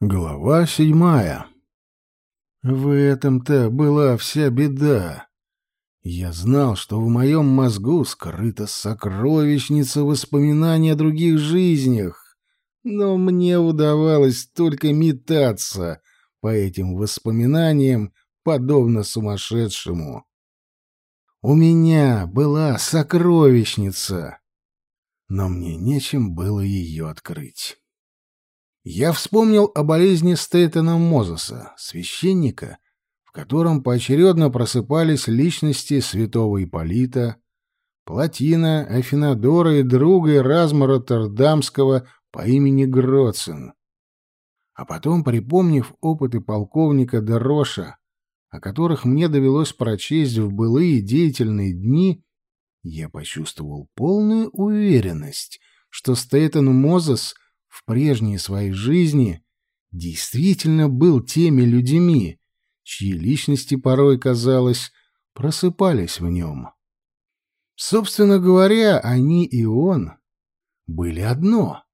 Глава седьмая. В этом-то была вся беда. Я знал, что в моем мозгу скрыта сокровищница воспоминаний о других жизнях, но мне удавалось только метаться по этим воспоминаниям, подобно сумасшедшему. У меня была сокровищница, но мне нечем было ее открыть. Я вспомнил о болезни Стейтона Мозеса, священника, в котором поочередно просыпались личности святого Ипполита, Платина, Афинадора и друга Эразма Роттердамского по имени Гроцин. А потом, припомнив опыты полковника Дероша, о которых мне довелось прочесть в былые деятельные дни, я почувствовал полную уверенность, что Стейтон Мозес — в прежней своей жизни действительно был теми людьми, чьи личности порой, казалось, просыпались в нем. Собственно говоря, они и он были одно.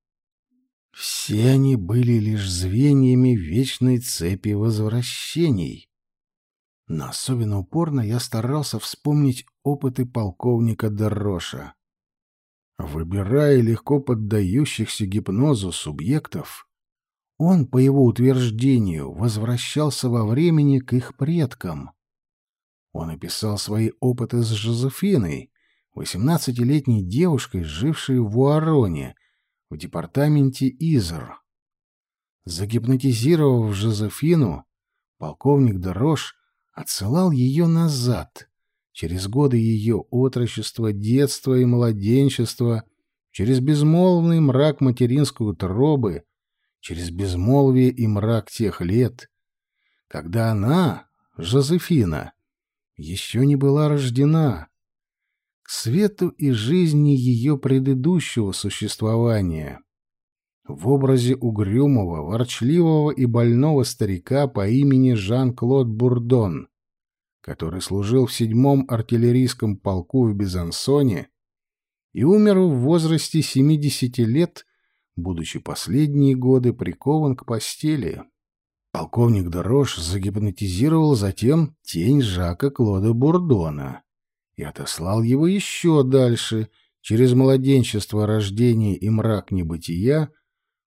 Все они были лишь звеньями вечной цепи возвращений. Но особенно упорно я старался вспомнить опыты полковника Дороша. Выбирая легко поддающихся гипнозу субъектов, он, по его утверждению, возвращался во времени к их предкам. Он описал свои опыты с Жозефиной, восемнадцатилетней девушкой, жившей в Уароне, в департаменте Изер. Загипнотизировав Жозефину, полковник Дорош отсылал ее назад, через годы ее отрочества, детства и младенчества, через безмолвный мрак материнской утробы, через безмолвие и мрак тех лет, когда она, Жозефина, еще не была рождена, к свету и жизни ее предыдущего существования, в образе угрюмого, ворчливого и больного старика по имени Жан-Клод Бурдон — который служил в седьмом артиллерийском полку в Безансоне и умер в возрасте 70 лет, будучи последние годы прикован к постели. Полковник Дорош загипнотизировал затем тень Жака Клода Бурдона и отослал его еще дальше, через младенчество, рождение и мрак небытия,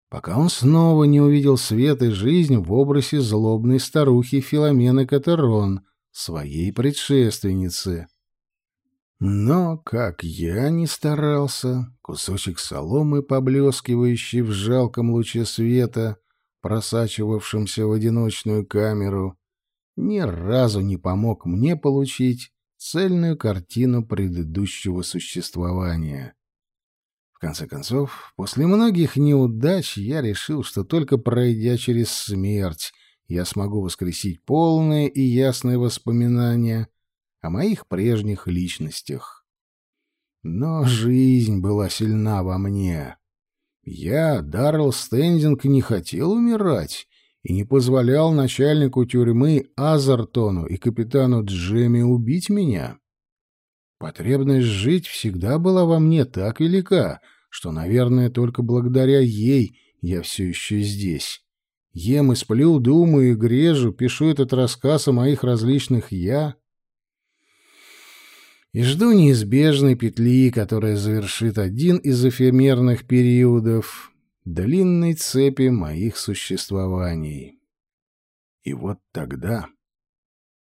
пока он снова не увидел свет и жизнь в образе злобной старухи Филомены Катерон — своей предшественнице. Но, как я ни старался, кусочек соломы, поблескивающий в жалком луче света, просачивавшемся в одиночную камеру, ни разу не помог мне получить цельную картину предыдущего существования. В конце концов, после многих неудач я решил, что только пройдя через смерть я смогу воскресить полные и ясные воспоминания о моих прежних личностях. Но жизнь была сильна во мне. Я, Даррелл Стендинг, не хотел умирать и не позволял начальнику тюрьмы Азартону и капитану Джемми убить меня. Потребность жить всегда была во мне так велика, что, наверное, только благодаря ей я все еще здесь. Ем и сплю, думаю и грежу, пишу этот рассказ о моих различных «я». И жду неизбежной петли, которая завершит один из эфемерных периодов длинной цепи моих существований. И вот тогда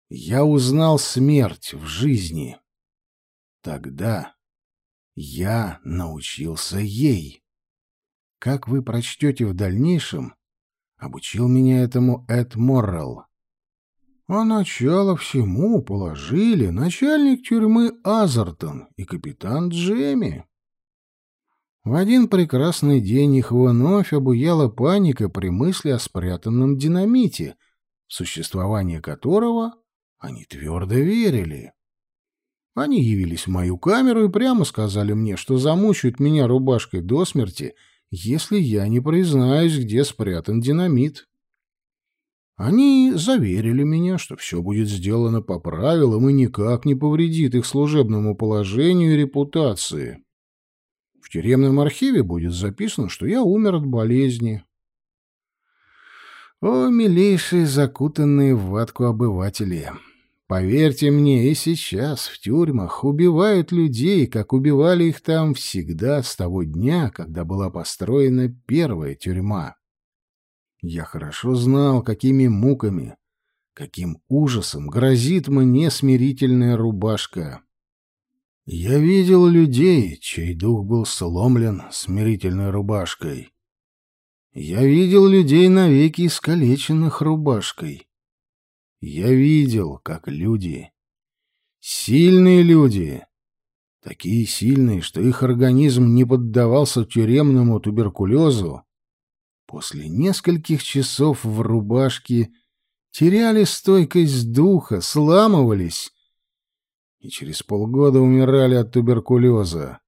я узнал смерть в жизни. Тогда я научился ей. Как вы прочтете в дальнейшем, Обучил меня этому Эд Моррелл. А начало всему положили начальник тюрьмы Азертон и капитан Джемми. В один прекрасный день их вновь обуяла паника при мысли о спрятанном динамите, существование которого они твердо верили. Они явились в мою камеру и прямо сказали мне, что замучают меня рубашкой до смерти — если я не признаюсь, где спрятан динамит. Они заверили меня, что все будет сделано по правилам и никак не повредит их служебному положению и репутации. В тюремном архиве будет записано, что я умер от болезни. О, милейшие закутанные в ватку обыватели! Поверьте мне, и сейчас в тюрьмах убивают людей, как убивали их там всегда с того дня, когда была построена первая тюрьма. Я хорошо знал, какими муками, каким ужасом грозит мне смирительная рубашка. Я видел людей, чей дух был сломлен смирительной рубашкой. Я видел людей навеки искалеченных рубашкой. Я видел, как люди, сильные люди, такие сильные, что их организм не поддавался тюремному туберкулезу, после нескольких часов в рубашке теряли стойкость духа, сламывались и через полгода умирали от туберкулеза.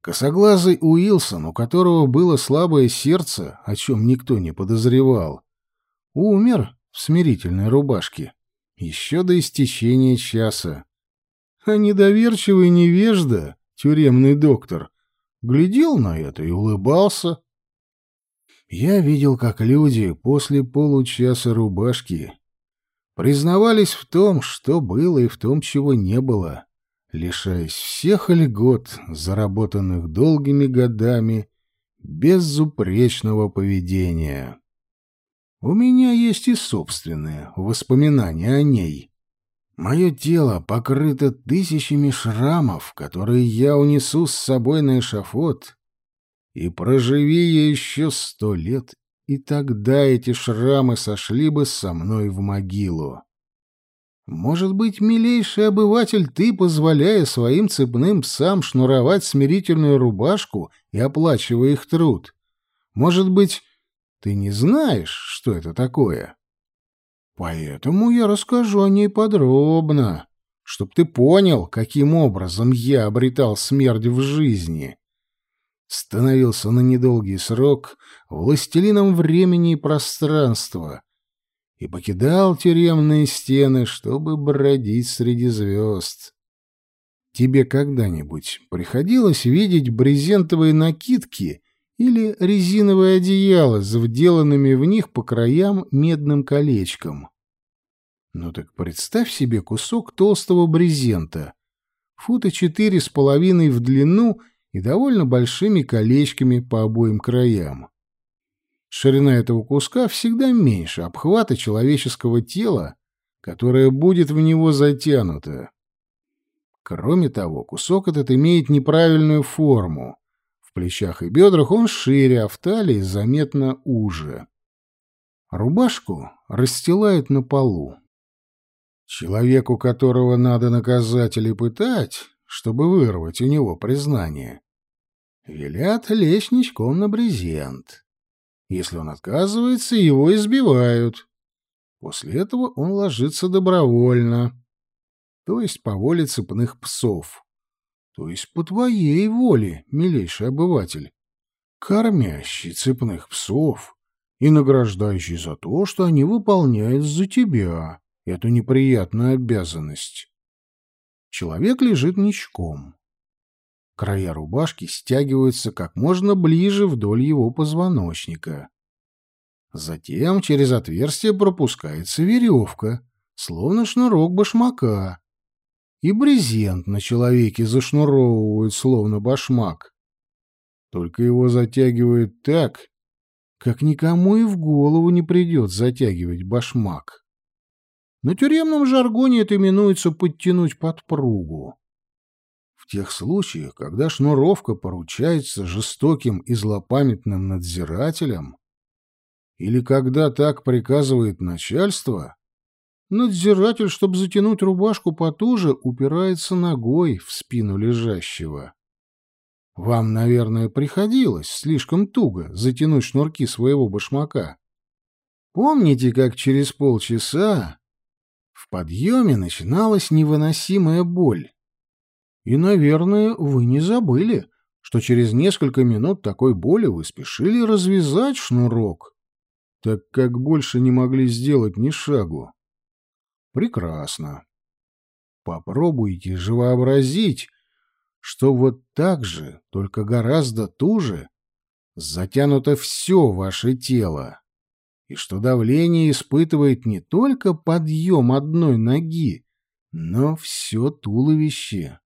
Косоглазый Уилсон, у которого было слабое сердце, о чем никто не подозревал, умер в смирительной рубашке. Еще до истечения часа. А недоверчивый невежда, тюремный доктор, глядел на это и улыбался. Я видел, как люди после получаса рубашки признавались в том, что было и в том, чего не было, лишаясь всех льгот, заработанных долгими годами безупречного поведения. У меня есть и собственные воспоминания о ней. Мое тело покрыто тысячами шрамов, которые я унесу с собой на эшафот, и проживи я еще сто лет, и тогда эти шрамы сошли бы со мной в могилу. Может быть, милейший обыватель, ты, позволяя своим цепным псам шнуровать смирительную рубашку и оплачивая их труд, может быть, ты не знаешь, что это такое. Поэтому я расскажу о ней подробно, чтоб ты понял, каким образом я обретал смерть в жизни. Становился на недолгий срок властелином времени и пространства и покидал тюремные стены, чтобы бродить среди звезд. Тебе когда-нибудь приходилось видеть брезентовые накидки или резиновое одеяло с вделанными в них по краям медным колечком. Ну так представь себе кусок толстого брезента, фута четыре с половиной в длину и довольно большими колечками по обоим краям. Ширина этого куска всегда меньше обхвата человеческого тела, которое будет в него затянуто. Кроме того, кусок этот имеет неправильную форму, в плечах и бедрах он шире, а в талии заметно уже. Рубашку расстилают на полу. Человеку, которого надо наказать или пытать, чтобы вырвать у него признание, велят лечь ничком на брезент. Если он отказывается, его избивают. После этого он ложится добровольно, то есть по воле цепных псов то есть по твоей воле, милейший обыватель, кормящий цепных псов и награждающий за то, что они выполняют за тебя эту неприятную обязанность. Человек лежит ничком. Края рубашки стягиваются как можно ближе вдоль его позвоночника. Затем через отверстие пропускается веревка, словно шнурок башмака, и брезент на человеке зашнуровывают, словно башмак. Только его затягивают так, как никому и в голову не придет затягивать башмак. На тюремном жаргоне это именуется подтянуть подпругу. В тех случаях, когда шнуровка поручается жестоким и злопамятным надзирателям, или когда так приказывает начальство, Надзиратель, чтобы затянуть рубашку потуже, упирается ногой в спину лежащего. Вам, наверное, приходилось слишком туго затянуть шнурки своего башмака. Помните, как через полчаса в подъеме начиналась невыносимая боль? И, наверное, вы не забыли, что через несколько минут такой боли вы спешили развязать шнурок, так как больше не могли сделать ни шагу. Прекрасно. Попробуйте же вообразить, что вот так же, только гораздо туже, затянуто все ваше тело. и что давление испытывает не только подъем одной ноги, но все туловище,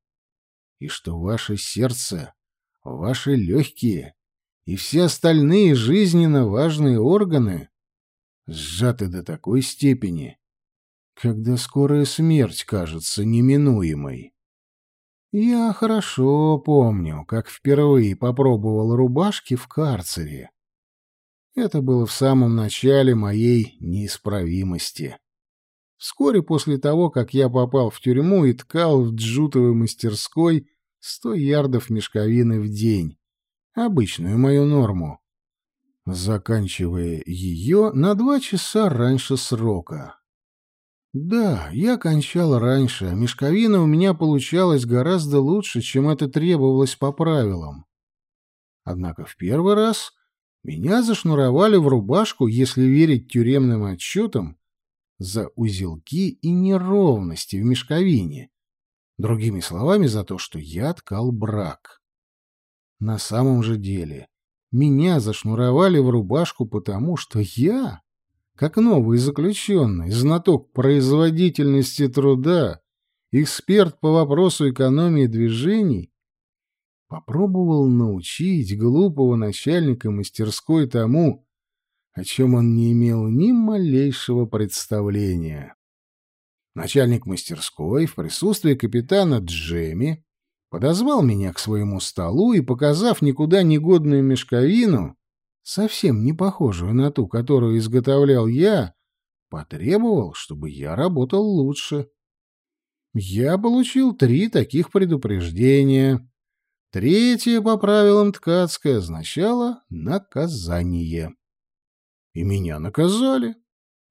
и что ваше сердце, ваши легкие и все остальные жизненно важные органы сжаты до такой степени, когда скорая смерть кажется неминуемой. Я хорошо помню, как впервые попробовал рубашки в карцере. Это было в самом начале моей неисправимости. Вскоре после того, как я попал в тюрьму и ткал в джутовой мастерской сто ярдов мешковины в день, обычную мою норму, заканчивая ее на два часа раньше срока. Да, я кончал раньше, мешковина у меня получалась гораздо лучше, чем это требовалось по правилам. Однако в первый раз меня зашнуровали в рубашку, если верить тюремным отчетам, за узелки и неровности в мешковине. Другими словами, за то, что я ткал брак. На самом же деле, меня зашнуровали в рубашку потому, что я, как новый заключенный, знаток производительности труда, эксперт по вопросу экономии движений, попробовал научить глупого начальника мастерской тому, о чем он не имел ни малейшего представления. Начальник мастерской в присутствии капитана Джеми подозвал меня к своему столу и, показав никуда негодную мешковину, совсем не похожую на ту, которую изготовлял я, потребовал, чтобы я работал лучше. Я получил три таких предупреждения, Третье по правилам ткацкой означало «наказание». И меня наказали,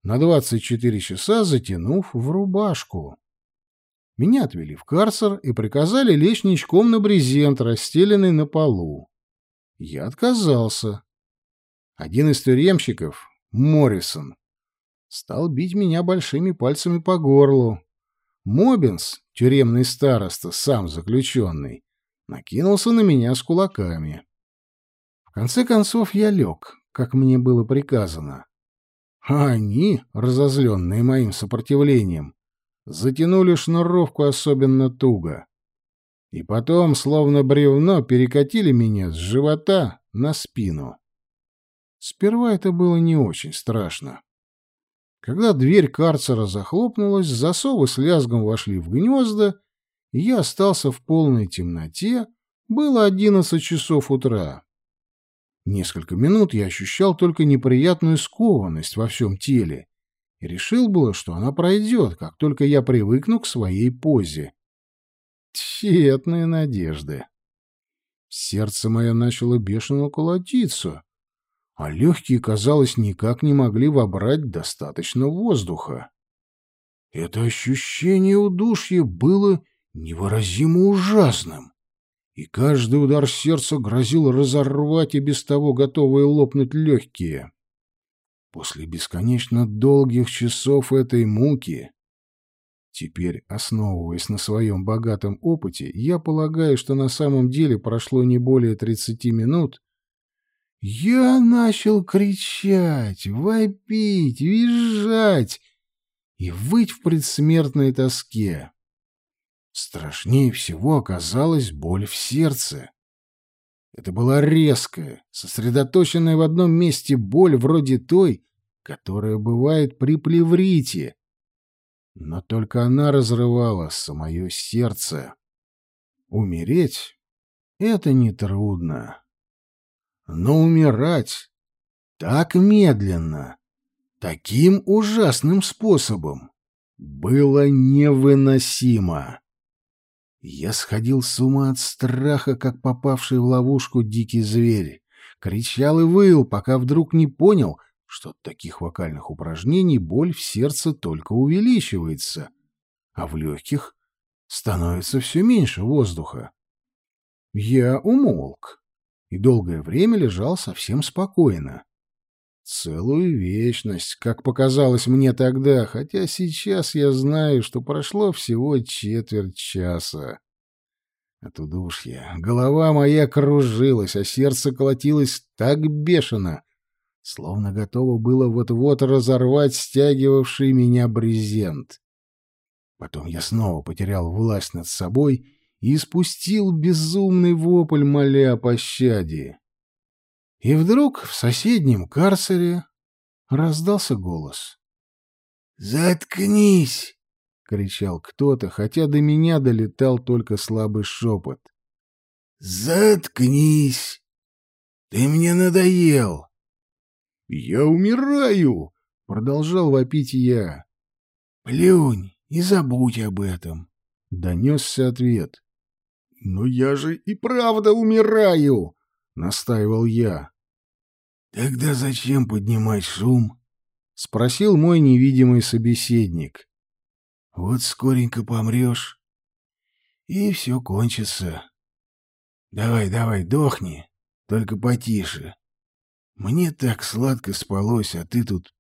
на 24 часа затянув в рубашку. Меня отвели в карцер и приказали лечь ничком на брезент, расстеленный на полу. Я отказался. Один из тюремщиков, Моррисон, стал бить меня большими пальцами по горлу. Мобинс, тюремный староста, сам заключенный, накинулся на меня с кулаками. В конце концов я лег, как мне было приказано. А они, разозленные моим сопротивлением, затянули шнуровку особенно туго. И потом, словно бревно, перекатили меня с живота на спину. Сперва это было не очень страшно. Когда дверь карцера захлопнулась, засовы с лязгом вошли в гнезда, я остался в полной темноте, было одиннадцать часов утра. Несколько минут я ощущал только неприятную скованность во всем теле и решил было, что она пройдет, как только я привыкну к своей позе. Тщетные надежды. Сердце мое начало бешено колотиться, а легкие, казалось, никак не могли вобрать достаточно воздуха. Это ощущение удушья было невыразимо ужасным, и каждый удар сердца грозил разорвать и без того готовые лопнуть легкие. После бесконечно долгих часов этой муки, теперь, основываясь на своем богатом опыте, я полагаю, что на самом деле прошло не более тридцати минут, я начал кричать, вопить, визжать и выть в предсмертной тоске. Страшнее всего оказалась боль в сердце. Это была резкая, сосредоточенная в одном месте боль вроде той, которая бывает при плеврите. Но только она разрывала самое сердце. Умереть — это нетрудно. Но умирать так медленно, таким ужасным способом, было невыносимо. Я сходил с ума от страха, как попавший в ловушку дикий зверь. Кричал и выл, пока вдруг не понял, что от таких вокальных упражнений боль в сердце только увеличивается, а в легких становится все меньше воздуха. Я умолк и долгое время лежал совсем спокойно. Целую вечность, как показалось мне тогда, хотя сейчас я знаю, что прошло всего четверть часа. От удушья голова моя кружилась, а сердце колотилось так бешено, словно готово было вот-вот разорвать стягивавший меня брезент. Потом я снова потерял власть над собой и спустил безумный вопль, моля о пощаде. И вдруг в соседнем карцере раздался голос. «Заткнись!» — кричал кто-то, хотя до меня долетал только слабый шепот. «Заткнись! Ты мне надоел!» «Я умираю!» — продолжал вопить я. «Плюнь и забудь об этом!» — донесся ответ. «Но я же и правда умираю!» — настаивал я. «Тогда зачем поднимать шум?» — спросил мой невидимый собеседник. «Вот скоренько помрешь, и все кончится. Давай, давай, дохни, только потише. Мне так сладко спалось, а ты тут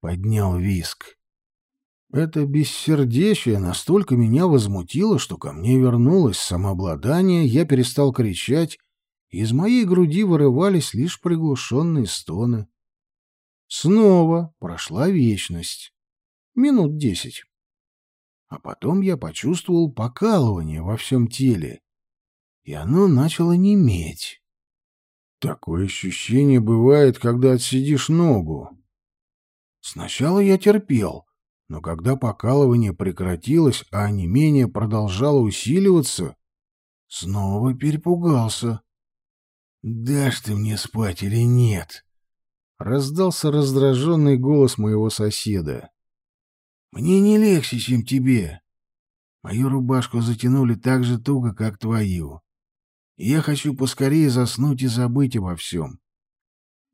поднял виск». Это бессердечие настолько меня возмутило, что ко мне вернулось самообладание, я перестал кричать, и из моей груди вырывались лишь приглушенные стоны. Снова прошла вечность. Минут десять. А потом я почувствовал покалывание во всем теле, и оно начало неметь. Такое ощущение бывает, когда отсидишь ногу. Сначала я терпел — но когда покалывание прекратилось, а онемение продолжало усиливаться, снова перепугался. «Дашь ты мне спать или нет?» — раздался раздраженный голос моего соседа. «Мне не легче, чем тебе. Мою рубашку затянули так же туго, как твою. Я хочу поскорее заснуть и забыть обо всем».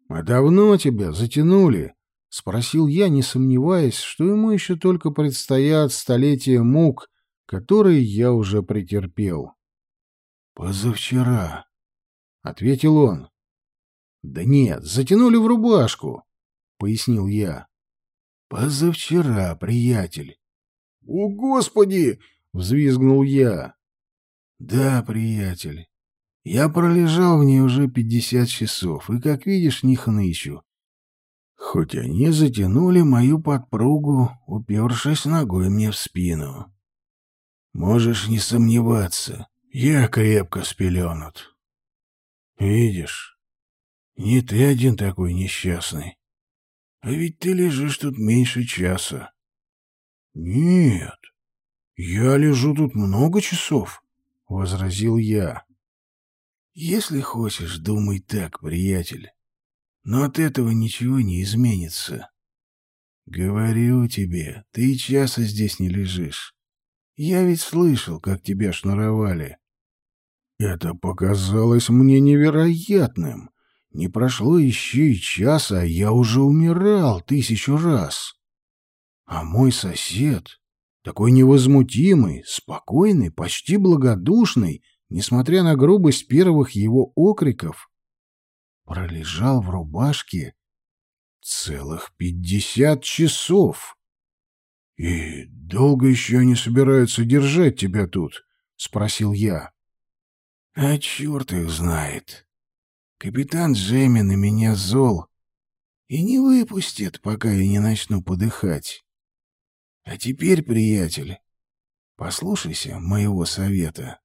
«А давно тебя затянули?» — спросил я, не сомневаясь, что ему еще только предстоят столетия мук, которые я уже претерпел. «Позавчера», — ответил он. «Да нет, затянули в рубашку», — пояснил я. «Позавчера, приятель». «О, Господи!» — взвизгнул я. «Да, приятель. Я пролежал в ней уже пятьдесят часов, и, как видишь, не хнычу. Хоть они затянули мою подпругу, упершись ногой мне в спину. Можешь не сомневаться, я крепко спеленут. Видишь, не ты один такой несчастный. А ведь ты лежишь тут меньше часа. Нет, я лежу тут много часов, — возразил я. Если хочешь, думай так, приятель. Но от этого ничего не изменится. Говорю тебе, ты и часа здесь не лежишь. Я ведь слышал, как тебя шнуровали. Это показалось мне невероятным. Не прошло еще и часа, а я уже умирал тысячу раз. А мой сосед, такой невозмутимый, спокойный, почти благодушный, несмотря на грубость первых его окриков, пролежал в рубашке целых пятьдесят часов. — И долго еще они собираются держать тебя тут? — спросил я. — А черт их знает. Капитан Джемми на меня зол и не выпустит, пока я не начну подыхать. А теперь, приятель, послушайся моего совета.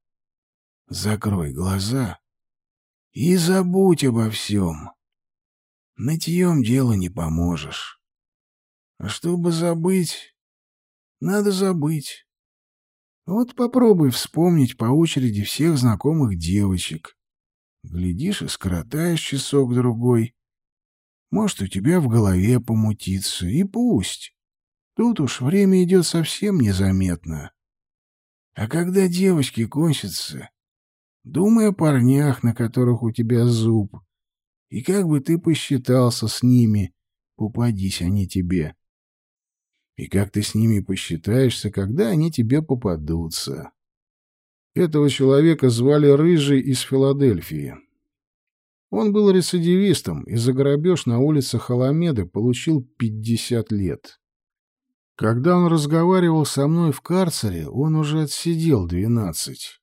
Закрой глаза и забудь обо всем. Нытьем дело не поможешь. А чтобы забыть, надо забыть. Вот попробуй вспомнить по очереди всех знакомых девочек. Глядишь и скоротаешь часок-другой. Может, у тебя в голове помутится, и пусть. Тут уж время идет совсем незаметно. А когда девочки кончатся, Думай о парнях, на которых у тебя зуб. И как бы ты посчитался с ними, попадись они тебе. И как ты с ними посчитаешься, когда они тебе попадутся. Этого человека звали Рыжий из Филадельфии. Он был рецидивистом и за грабеж на улице Халамеды получил 50 лет. Когда он разговаривал со мной в карцере, он уже отсидел 12.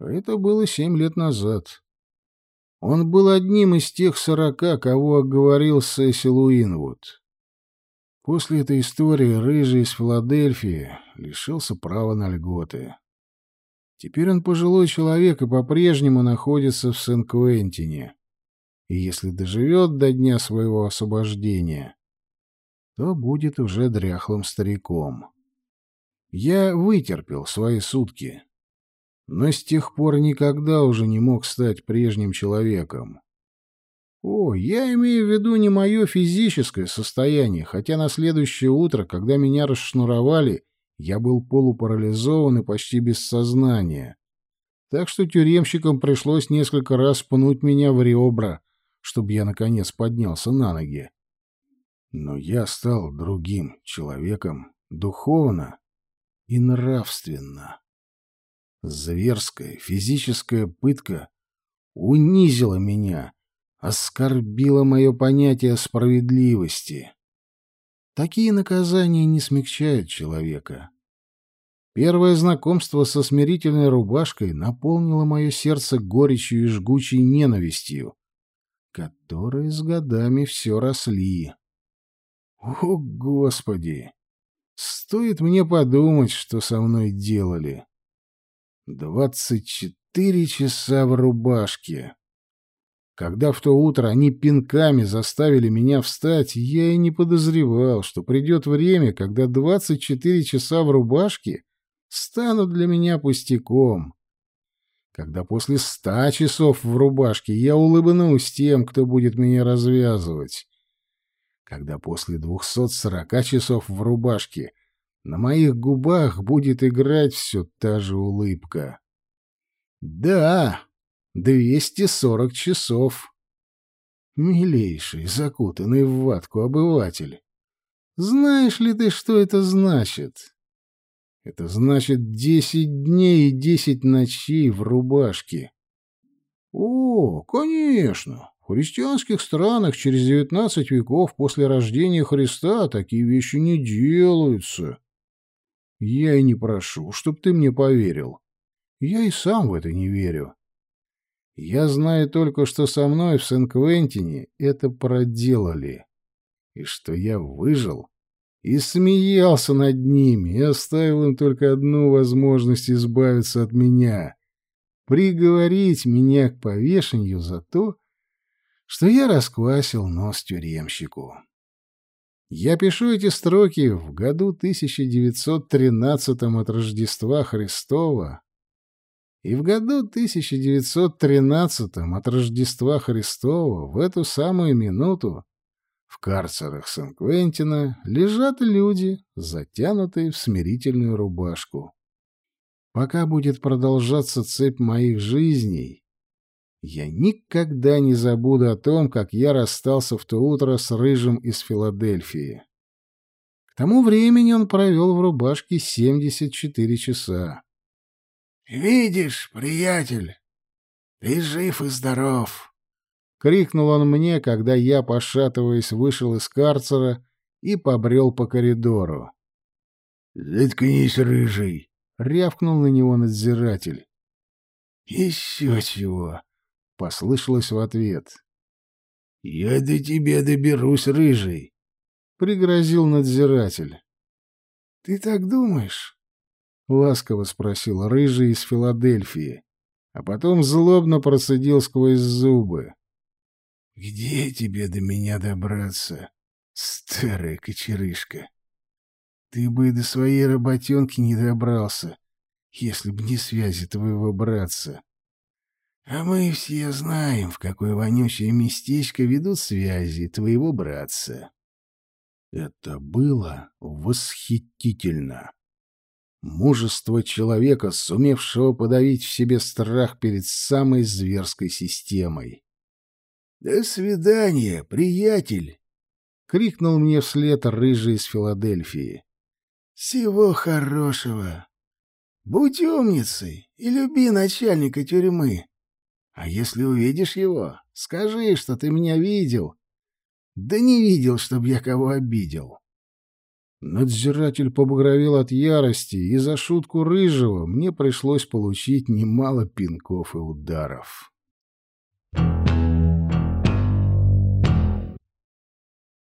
Это было семь лет назад. Он был одним из тех сорока, кого оговорил Сесил Уинвуд. После этой истории Рыжий из Филадельфии лишился права на льготы. Теперь он пожилой человек и по-прежнему находится в Сен-Квентине. И если доживет до дня своего освобождения, то будет уже дряхлым стариком. Я вытерпел свои сутки, но с тех пор никогда уже не мог стать прежним человеком. О, я имею в виду не мое физическое состояние, хотя на следующее утро, когда меня расшнуровали, я был полупарализован и почти без сознания. Так что тюремщикам пришлось несколько раз пнуть меня в ребра, чтобы я, наконец, поднялся на ноги. Но я стал другим человеком, духовно и нравственно. Зверская физическая пытка унизила меня, оскорбила мое понятие справедливости. Такие наказания не смягчают человека. Первое знакомство со смирительной рубашкой наполнило мое сердце горечью и жгучей ненавистью, которые с годами все росли. О, Господи! Стоит мне подумать, что со мной делали. Двадцать четыре часа в рубашке. Когда в то утро они пинками заставили меня встать, я и не подозревал, что придет время, когда двадцать четыре часа в рубашке станут для меня пустяком. Когда после ста часов в рубашке я улыбнусь тем, кто будет меня развязывать когда после двухсот сорока часов в рубашке на моих губах будет играть все та же улыбка. Да, двести сорок часов. Милейший, закутанный в ватку обыватель, знаешь ли ты, что это значит? Это значит десять дней и десять ночей в рубашке. О, конечно, в христианских странах через девятнадцать веков после рождения Христа такие вещи не делаются. Я и не прошу, чтоб ты мне поверил. Я и сам в это не верю. Я знаю только, что со мной в Сен-Квентине это проделали, и что я выжил и смеялся над ними, и оставил им только одну возможность избавиться от меня — приговорить меня к повешению за то, что я расквасил нос тюремщику. Я пишу эти строки в году 1913 от Рождества Христова, и в году 1913 от Рождества Христова в эту самую минуту в карцерах Сан-Квентина лежат люди, затянутые в смирительную рубашку. Пока будет продолжаться цепь моих жизней, я никогда не забуду о том, как я расстался в то утро с Рыжим из Филадельфии. К тому времени он провел в рубашке 74 часа. «Видишь, приятель, ты жив и здоров!» — крикнул он мне, когда я, пошатываясь, вышел из карцера и побрел по коридору. «Заткнись, рыжий!» — рявкнул на него надзиратель. «Еще чего!» Послышалось в ответ. «Я до тебя доберусь, рыжий!» — пригрозил надзиратель. «Ты так думаешь?» — ласково спросил рыжий из Филадельфии, а потом злобно процедил сквозь зубы. «Где тебе до меня добраться, старая кочерышка? Ты бы и до своей работенки не добрался, если б не связи твоего братца. А мы все знаем, в какое вонючее местечко ведут связи твоего братца. Это было восхитительно. Мужество человека, сумевшего подавить в себе страх перед самой зверской системой. «До свидания, приятель!» — крикнул мне вслед рыжий из Филадельфии. «Всего хорошего! Будь умницей и люби начальника тюрьмы!» А если увидишь его, скажи, что ты меня видел. Да не видел, чтоб я кого обидел. Надзиратель побагровел от ярости, и за шутку рыжего мне пришлось получить немало пинков и ударов.